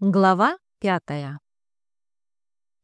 Глава пятая.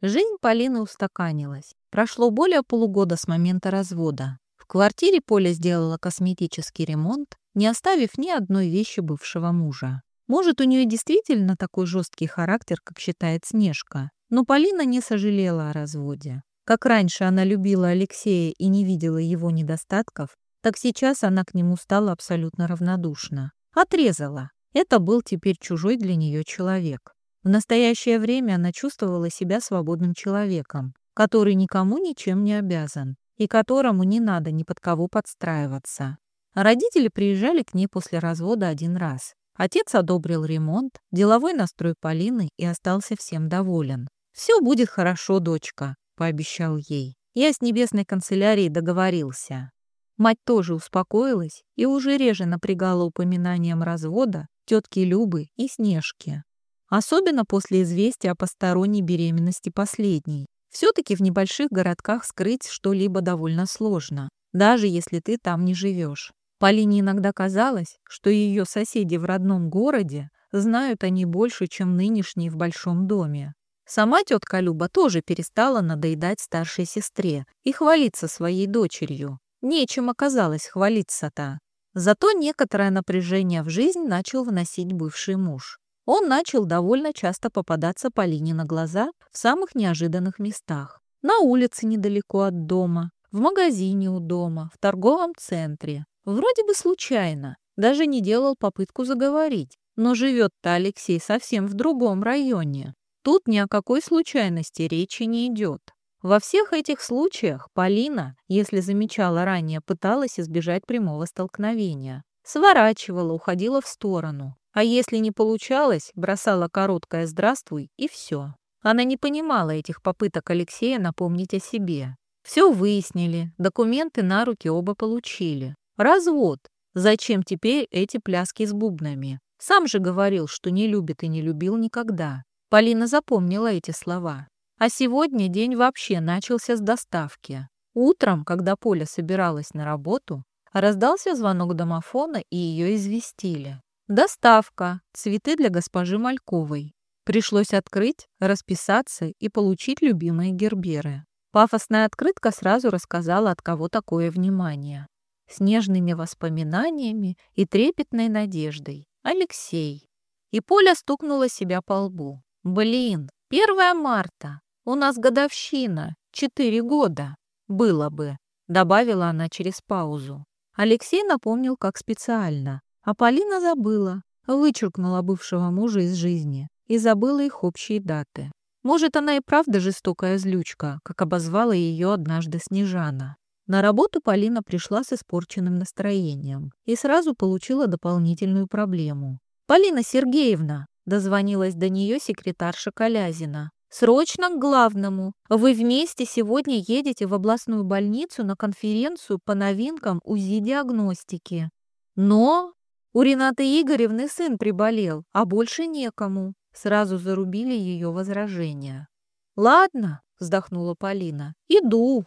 Жизнь Полины устаканилась. Прошло более полугода с момента развода. В квартире Поля сделала косметический ремонт, не оставив ни одной вещи бывшего мужа. Может, у нее действительно такой жесткий характер, как считает Снежка. Но Полина не сожалела о разводе. Как раньше она любила Алексея и не видела его недостатков, так сейчас она к нему стала абсолютно равнодушна. Отрезала. Это был теперь чужой для нее человек. В настоящее время она чувствовала себя свободным человеком, который никому ничем не обязан и которому не надо ни под кого подстраиваться. Родители приезжали к ней после развода один раз. Отец одобрил ремонт, деловой настрой Полины и остался всем доволен. «Все будет хорошо, дочка», — пообещал ей. «Я с небесной канцелярией договорился». Мать тоже успокоилась и уже реже напрягала упоминанием развода тетки Любы и Снежки. Особенно после известия о посторонней беременности последней. Все-таки в небольших городках скрыть что-либо довольно сложно, даже если ты там не живешь. Полине иногда казалось, что ее соседи в родном городе знают о ней больше, чем нынешние в большом доме. Сама тетка Люба тоже перестала надоедать старшей сестре и хвалиться своей дочерью. Нечем оказалось хвалиться-то. Зато некоторое напряжение в жизнь начал вносить бывший муж. Он начал довольно часто попадаться Полине на глаза в самых неожиданных местах. На улице недалеко от дома, в магазине у дома, в торговом центре. Вроде бы случайно, даже не делал попытку заговорить. Но живет-то Алексей совсем в другом районе. Тут ни о какой случайности речи не идет. Во всех этих случаях Полина, если замечала ранее, пыталась избежать прямого столкновения. Сворачивала, уходила в сторону. А если не получалось, бросала короткое «здравствуй» и все. Она не понимала этих попыток Алексея напомнить о себе. Все выяснили, документы на руки оба получили. Развод. Зачем теперь эти пляски с бубнами? Сам же говорил, что не любит и не любил никогда. Полина запомнила эти слова. А сегодня день вообще начался с доставки. Утром, когда Поля собиралась на работу, раздался звонок домофона и ее известили. Доставка. Цветы для госпожи Мальковой. Пришлось открыть, расписаться и получить любимые герберы. Пафосная открытка сразу рассказала, от кого такое внимание. С нежными воспоминаниями и трепетной надеждой. Алексей. И Поля стукнула себя по лбу. «Блин, 1 марта. У нас годовщина, четыре года. Было бы», — добавила она через паузу. Алексей напомнил как специально, а Полина забыла, вычеркнула бывшего мужа из жизни и забыла их общие даты. Может, она и правда жестокая злючка, как обозвала ее однажды Снежана. На работу Полина пришла с испорченным настроением и сразу получила дополнительную проблему. «Полина Сергеевна!» – дозвонилась до нее секретарша Колязина. Срочно к главному. Вы вместе сегодня едете в областную больницу на конференцию по новинкам УЗИ-диагностики. Но у Ренаты Игоревны сын приболел, а больше некому. Сразу зарубили ее возражения. «Ладно», — вздохнула Полина, — «иду».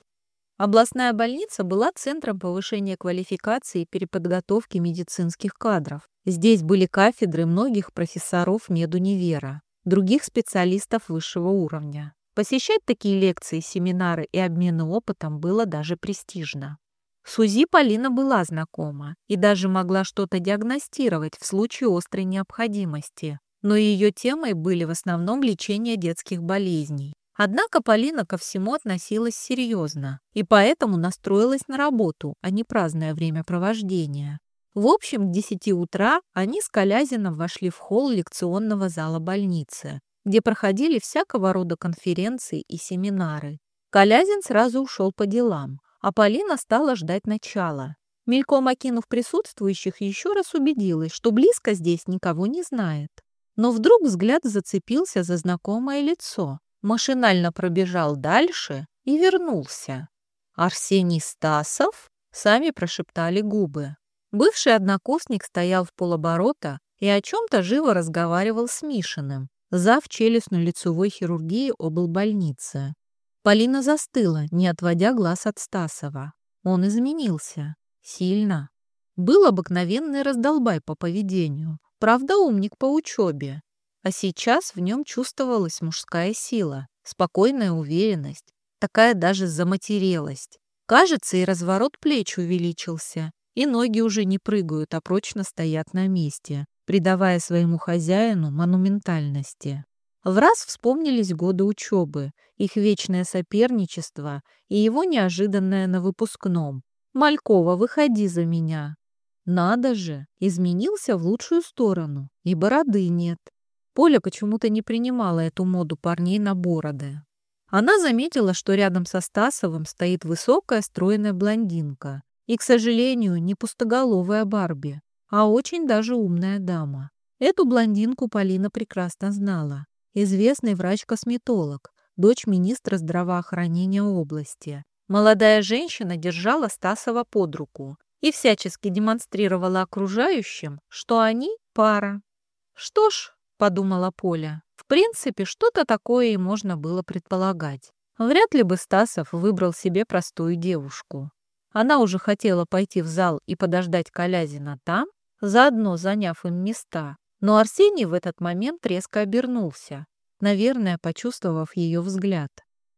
Областная больница была центром повышения квалификации и переподготовки медицинских кадров. Здесь были кафедры многих профессоров медунивера других специалистов высшего уровня. Посещать такие лекции, семинары и обмены опытом было даже престижно. С УЗИ Полина была знакома и даже могла что-то диагностировать в случае острой необходимости, но ее темой были в основном лечение детских болезней. Однако Полина ко всему относилась серьезно и поэтому настроилась на работу, а не праздное времяпровождение. В общем, к 10 утра они с Колязином вошли в холл лекционного зала больницы, где проходили всякого рода конференции и семинары. Колязин сразу ушел по делам, а Полина стала ждать начала. Мельком окинув присутствующих, еще раз убедилась, что близко здесь никого не знает. Но вдруг взгляд зацепился за знакомое лицо, машинально пробежал дальше и вернулся. «Арсений Стасов?» — сами прошептали губы. Бывший однокурсник стоял в полоборота и о чем-то живо разговаривал с Мишиным, зав челюстно-лицевой хирургии облбольницы. Полина застыла, не отводя глаз от Стасова. Он изменился. Сильно. Был обыкновенный раздолбай по поведению. Правда, умник по учебе. а сейчас в нем чувствовалась мужская сила, спокойная уверенность, такая даже заматерелость. Кажется, и разворот плеч увеличился, и ноги уже не прыгают, а прочно стоят на месте, придавая своему хозяину монументальности. В раз вспомнились годы учебы, их вечное соперничество и его неожиданное на выпускном. «Малькова, выходи за меня!» Надо же, изменился в лучшую сторону, и бороды нет. Поля почему-то не принимала эту моду парней на бороды. Она заметила, что рядом со Стасовым стоит высокая стройная блондинка. И, к сожалению, не пустоголовая Барби, а очень даже умная дама. Эту блондинку Полина прекрасно знала. Известный врач-косметолог, дочь министра здравоохранения области. Молодая женщина держала Стасова под руку и всячески демонстрировала окружающим, что они пара. «Что ж», — подумала Поля, — «в принципе, что-то такое и можно было предполагать. Вряд ли бы Стасов выбрал себе простую девушку. Она уже хотела пойти в зал и подождать Колязина там, заодно заняв им места, но Арсений в этот момент резко обернулся, наверное, почувствовав ее взгляд.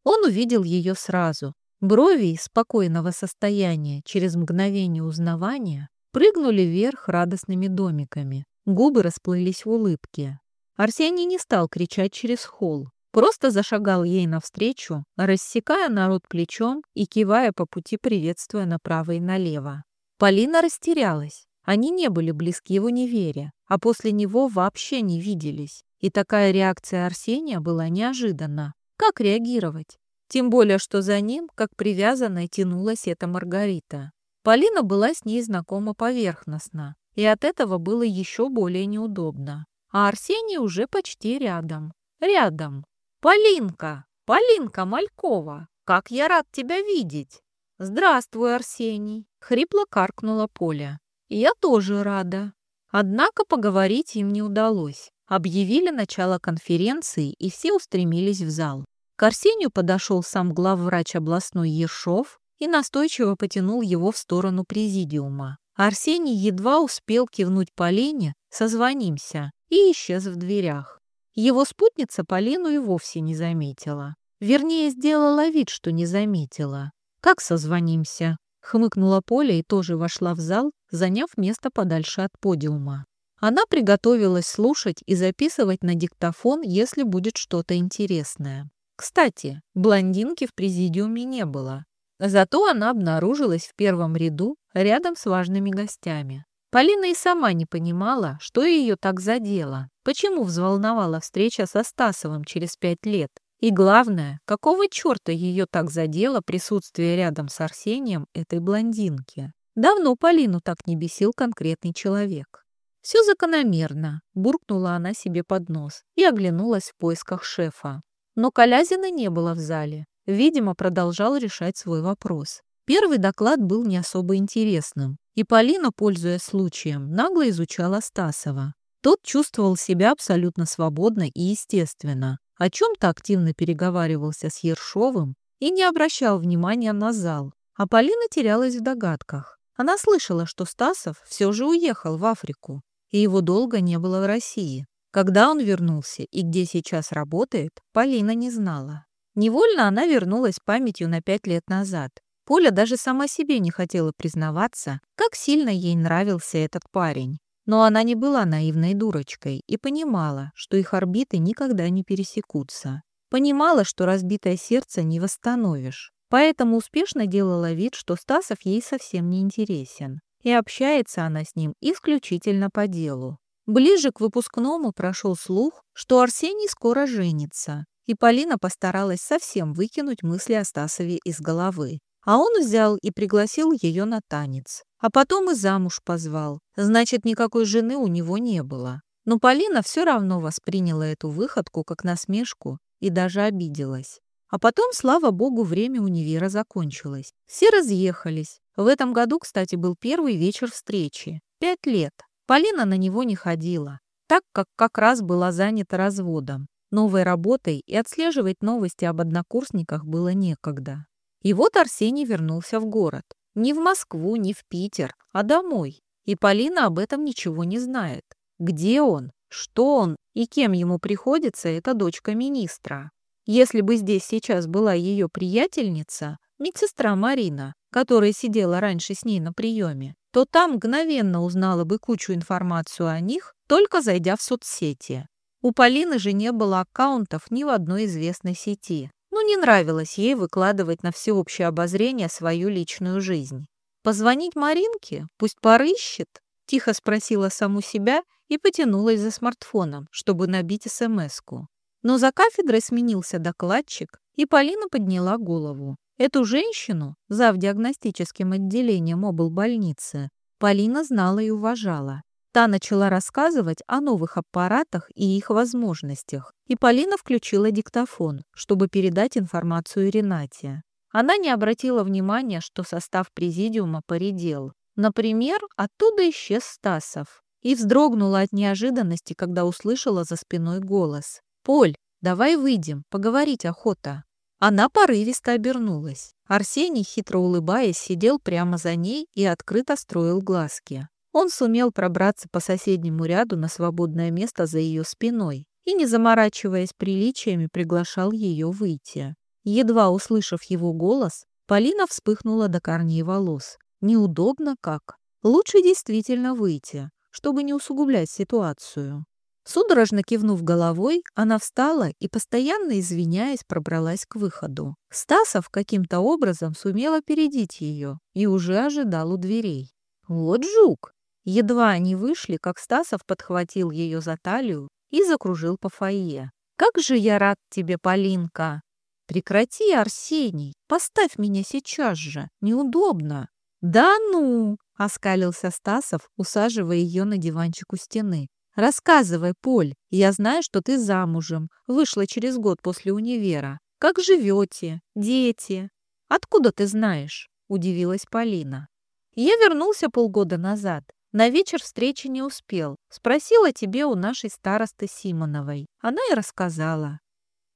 Он увидел ее сразу. Брови из спокойного состояния через мгновение узнавания прыгнули вверх радостными домиками. Губы расплылись в улыбке. Арсений не стал кричать через холл. Просто зашагал ей навстречу, рассекая народ плечом и кивая по пути, приветствуя направо и налево. Полина растерялась. Они не были близки в универе, а после него вообще не виделись. И такая реакция Арсения была неожиданна. Как реагировать? Тем более, что за ним, как привязанная, тянулась эта Маргарита. Полина была с ней знакома поверхностно, и от этого было еще более неудобно. А Арсений уже почти рядом. Рядом. «Полинка! Полинка Малькова! Как я рад тебя видеть!» «Здравствуй, Арсений!» — хрипло каркнула Поля. «Я тоже рада». Однако поговорить им не удалось. Объявили начало конференции, и все устремились в зал. К Арсению подошел сам главврач областной Ершов и настойчиво потянул его в сторону президиума. Арсений едва успел кивнуть Полине «созвонимся» и исчез в дверях. Его спутница Полину и вовсе не заметила. Вернее, сделала вид, что не заметила. «Как созвонимся?» — хмыкнула Поля и тоже вошла в зал, заняв место подальше от подиума. Она приготовилась слушать и записывать на диктофон, если будет что-то интересное. Кстати, блондинки в президиуме не было. Зато она обнаружилась в первом ряду рядом с важными гостями. Полина и сама не понимала, что ее так задело, почему взволновала встреча со Стасовым через пять лет. И главное, какого черта ее так задело присутствие рядом с Арсением этой блондинки? Давно Полину так не бесил конкретный человек. «Все закономерно», — буркнула она себе под нос и оглянулась в поисках шефа. Но Колязина не было в зале. Видимо, продолжал решать свой вопрос. Первый доклад был не особо интересным. И Полина, пользуясь случаем, нагло изучала Стасова. Тот чувствовал себя абсолютно свободно и естественно, о чем-то активно переговаривался с Ершовым и не обращал внимания на зал. А Полина терялась в догадках. Она слышала, что Стасов все же уехал в Африку, и его долго не было в России. Когда он вернулся и где сейчас работает, Полина не знала. Невольно она вернулась памятью на пять лет назад, Поля даже сама себе не хотела признаваться, как сильно ей нравился этот парень. Но она не была наивной дурочкой и понимала, что их орбиты никогда не пересекутся. Понимала, что разбитое сердце не восстановишь. Поэтому успешно делала вид, что Стасов ей совсем не интересен. И общается она с ним исключительно по делу. Ближе к выпускному прошел слух, что Арсений скоро женится. И Полина постаралась совсем выкинуть мысли о Стасове из головы. А он взял и пригласил ее на танец. А потом и замуж позвал. Значит, никакой жены у него не было. Но Полина все равно восприняла эту выходку как насмешку и даже обиделась. А потом, слава богу, время универа закончилось. Все разъехались. В этом году, кстати, был первый вечер встречи. Пять лет. Полина на него не ходила, так как как раз была занята разводом, новой работой и отслеживать новости об однокурсниках было некогда. И вот Арсений вернулся в город. Не в Москву, не в Питер, а домой. И Полина об этом ничего не знает. Где он? Что он и кем ему приходится эта дочка министра? Если бы здесь сейчас была ее приятельница, медсестра Марина, которая сидела раньше с ней на приеме, то там мгновенно узнала бы кучу информацию о них, только зайдя в соцсети. У Полины же не было аккаунтов ни в одной известной сети. Ну, не нравилось ей выкладывать на всеобщее обозрение свою личную жизнь. «Позвонить Маринке? Пусть порыщет?» Тихо спросила саму себя и потянулась за смартфоном, чтобы набить СМС-ку. Но за кафедрой сменился докладчик, и Полина подняла голову. Эту женщину, зав диагностическим отделением облбольницы, Полина знала и уважала. Та начала рассказывать о новых аппаратах и их возможностях, и Полина включила диктофон, чтобы передать информацию Ренате. Она не обратила внимания, что состав президиума поредел. Например, оттуда исчез Стасов. И вздрогнула от неожиданности, когда услышала за спиной голос. «Поль, давай выйдем, поговорить охота». Она порывисто обернулась. Арсений, хитро улыбаясь, сидел прямо за ней и открыто строил глазки. Он сумел пробраться по соседнему ряду на свободное место за ее спиной и, не заморачиваясь приличиями, приглашал ее выйти. Едва услышав его голос, Полина вспыхнула до корней волос. Неудобно как. Лучше действительно выйти, чтобы не усугублять ситуацию. Судорожно кивнув головой, она встала и, постоянно извиняясь, пробралась к выходу. Стасов каким-то образом сумел опередить ее и уже ожидал у дверей. «Вот жук!» Едва они вышли, как Стасов подхватил ее за талию и закружил по фойе. «Как же я рад тебе, Полинка!» «Прекрати, Арсений! Поставь меня сейчас же! Неудобно!» «Да ну!» — оскалился Стасов, усаживая ее на диванчик у стены. «Рассказывай, Поль, я знаю, что ты замужем, вышла через год после универа. Как живете? Дети?» «Откуда ты знаешь?» — удивилась Полина. «Я вернулся полгода назад. На вечер встречи не успел. Спросила тебе у нашей старосты Симоновой. Она и рассказала».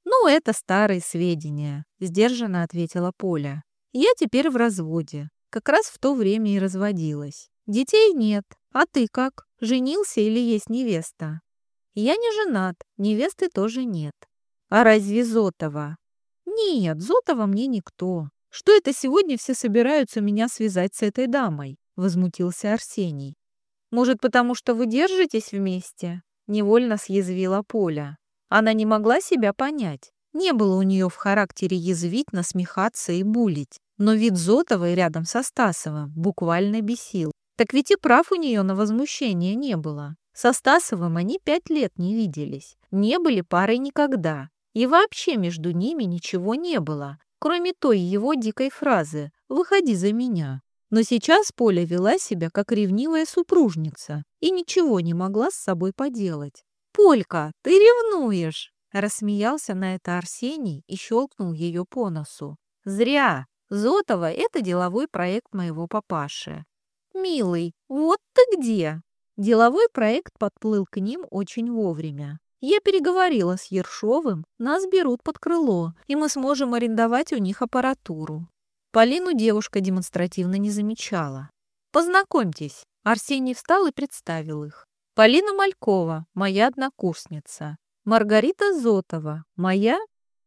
«Ну, это старые сведения», — сдержанно ответила Поля. «Я теперь в разводе. Как раз в то время и разводилась. Детей нет. А ты как? Женился или есть невеста? Я не женат, невесты тоже нет. А разве Зотова? Нет, Зотова мне никто. Что это сегодня все собираются меня связать с этой дамой? Возмутился Арсений. Может, потому что вы держитесь вместе? Невольно съязвила Поля. Она не могла себя понять. Не было у нее в характере язвить, насмехаться и булить. Но вид Зотовой рядом со Стасовым буквально бесил. Так ведь и прав у нее на возмущение не было. Со Стасовым они пять лет не виделись, не были парой никогда. И вообще между ними ничего не было, кроме той его дикой фразы «выходи за меня». Но сейчас Поля вела себя как ревнивая супружница и ничего не могла с собой поделать. «Полька, ты ревнуешь!» Рассмеялся на это Арсений и щелкнул ее по носу. «Зря! Зотова — это деловой проект моего папаши. Милый, вот ты где? Деловой проект подплыл к ним очень вовремя. Я переговорила с Ершовым, нас берут под крыло, и мы сможем арендовать у них аппаратуру. Полину девушка демонстративно не замечала. «Познакомьтесь». Арсений встал и представил их. «Полина Малькова, моя однокурсница. Маргарита Зотова, моя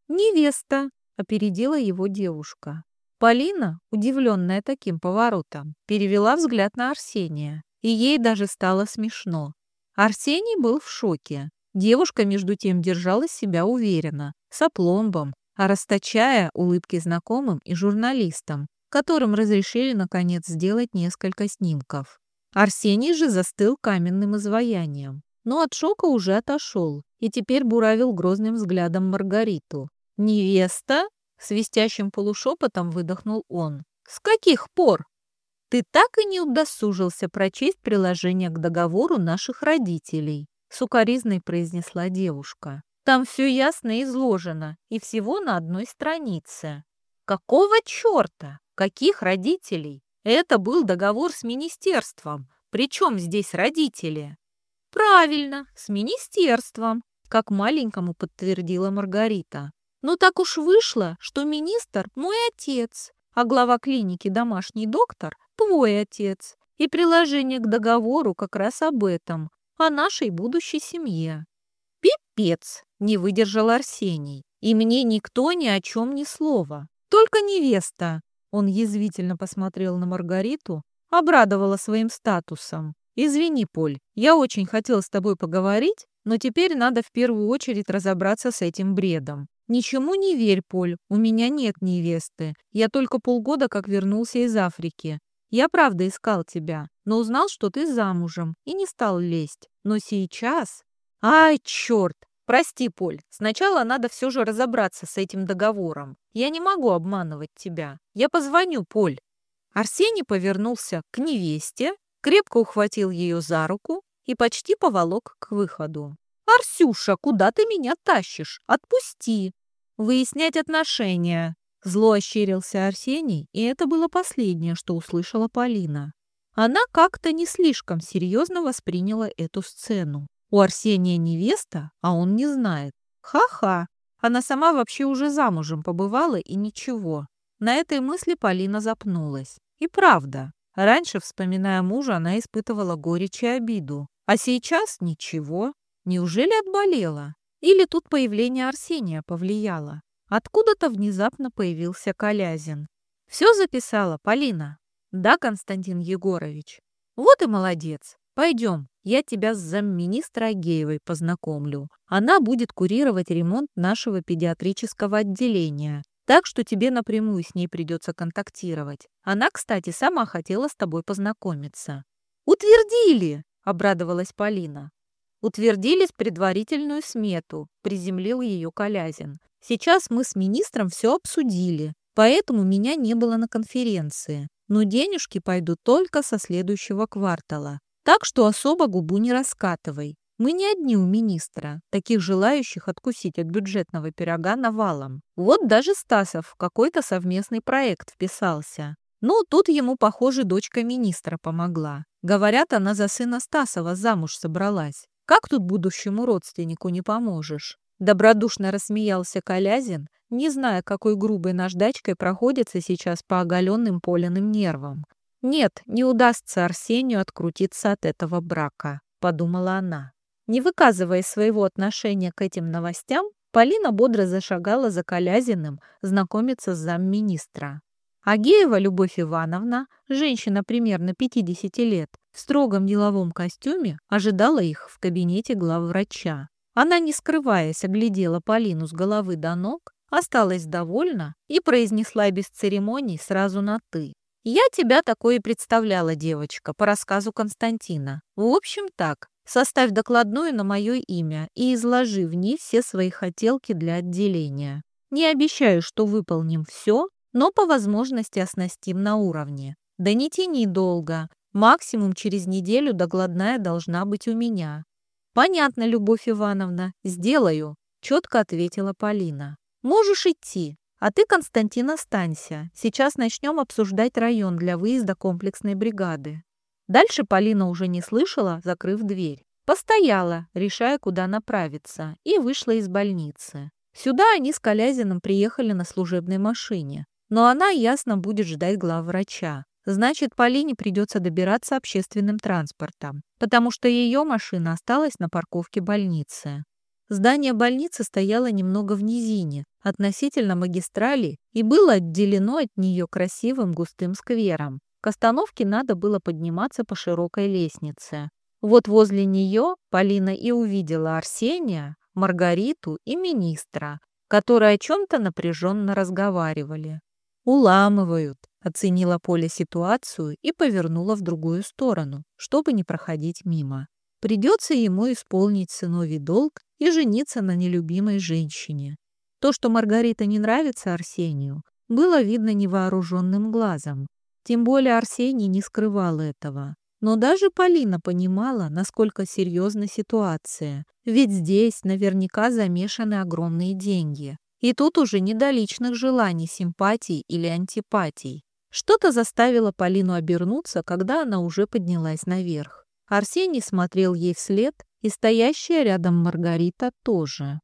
невеста», опередила его девушка. Полина, удивленная таким поворотом, перевела взгляд на Арсения, и ей даже стало смешно. Арсений был в шоке. Девушка, между тем, держала себя уверенно, с опломбом, а расточая улыбки знакомым и журналистам, которым разрешили, наконец, сделать несколько снимков. Арсений же застыл каменным изваянием, но от шока уже отошел и теперь буравил грозным взглядом Маргариту. «Невеста?» Свистящим полушепотом выдохнул он. «С каких пор? Ты так и не удосужился прочесть приложение к договору наших родителей», сукоризной произнесла девушка. «Там все ясно изложено, и всего на одной странице». «Какого черта? Каких родителей? Это был договор с министерством. Причем здесь родители?» «Правильно, с министерством», как маленькому подтвердила Маргарита. Но так уж вышло, что министр – мой отец, а глава клиники «Домашний доктор» – твой отец. И приложение к договору как раз об этом. о нашей будущей семье. Пипец, не выдержал Арсений. И мне никто ни о чем ни слова. Только невеста. Он язвительно посмотрел на Маргариту, обрадовала своим статусом. «Извини, Поль, я очень хотел с тобой поговорить, но теперь надо в первую очередь разобраться с этим бредом. Ничему не верь, Поль, у меня нет невесты. Я только полгода как вернулся из Африки. Я правда искал тебя, но узнал, что ты замужем, и не стал лезть. Но сейчас... Ай, черт! Прости, Поль, сначала надо все же разобраться с этим договором. Я не могу обманывать тебя. Я позвоню, Поль. Арсений повернулся к невесте, крепко ухватил ее за руку и почти поволок к выходу. «Арсюша, куда ты меня тащишь? Отпусти!» «Выяснять отношения!» Зло ощерился Арсений, и это было последнее, что услышала Полина. Она как-то не слишком серьезно восприняла эту сцену. У Арсения невеста, а он не знает. Ха-ха! Она сама вообще уже замужем побывала и ничего. На этой мысли Полина запнулась. И правда, раньше, вспоминая мужа, она испытывала горечь и обиду. А сейчас ничего. Неужели отболела? Или тут появление Арсения повлияло? Откуда-то внезапно появился Колязин. «Все записала, Полина?» «Да, Константин Егорович». «Вот и молодец. Пойдем, я тебя с замминистра Агеевой познакомлю. Она будет курировать ремонт нашего педиатрического отделения. Так что тебе напрямую с ней придется контактировать. Она, кстати, сама хотела с тобой познакомиться». «Утвердили!» – обрадовалась Полина. «Утвердили предварительную смету», – приземлил ее Колязин. «Сейчас мы с министром все обсудили, поэтому меня не было на конференции. Но денежки пойдут только со следующего квартала. Так что особо губу не раскатывай. Мы не одни у министра, таких желающих откусить от бюджетного пирога навалом. Вот даже Стасов в какой-то совместный проект вписался. Ну, тут ему, похоже, дочка министра помогла. Говорят, она за сына Стасова замуж собралась. Как тут будущему родственнику не поможешь? Добродушно рассмеялся Колязин, не зная, какой грубой наждачкой проходится сейчас по оголенным Полиным нервам. «Нет, не удастся Арсению открутиться от этого брака», — подумала она. Не выказывая своего отношения к этим новостям, Полина бодро зашагала за Колязиным знакомиться с замминистра. Агеева Любовь Ивановна, женщина примерно 50 лет, в строгом деловом костюме, ожидала их в кабинете главврача. Она, не скрываясь, оглядела Полину с головы до ног, осталась довольна и произнесла без церемоний сразу на «ты». Я тебя такое и представляла, девочка, по рассказу Константина. В общем так, составь докладную на мое имя и изложи в ней все свои хотелки для отделения. Не обещаю, что выполним все, но по возможности оснастим на уровне. Да не тяни долго. Максимум через неделю докладная должна быть у меня. Понятно, Любовь Ивановна, сделаю, четко ответила Полина. Можешь идти. А ты, Константин, останься. Сейчас начнем обсуждать район для выезда комплексной бригады. Дальше Полина уже не слышала, закрыв дверь. Постояла, решая, куда направиться, и вышла из больницы. Сюда они с Колязиным приехали на служебной машине. Но она ясно будет ждать главврача. Значит, Полине придется добираться общественным транспортом, потому что ее машина осталась на парковке больницы. Здание больницы стояло немного в низине, относительно магистрали, и было отделено от нее красивым густым сквером. К остановке надо было подниматься по широкой лестнице. Вот возле нее Полина и увидела Арсения, Маргариту и министра, которые о чем-то напряженно разговаривали. «Уламывают», — оценила Поля ситуацию и повернула в другую сторону, чтобы не проходить мимо. Придется ему исполнить сыновий долг и жениться на нелюбимой женщине. То, что Маргарита не нравится Арсению, было видно невооруженным глазом. Тем более Арсений не скрывал этого. Но даже Полина понимала, насколько серьезна ситуация. Ведь здесь наверняка замешаны огромные деньги. И тут уже не до личных желаний, симпатий или антипатий. Что-то заставило Полину обернуться, когда она уже поднялась наверх. Арсений смотрел ей вслед, и стоящая рядом Маргарита тоже.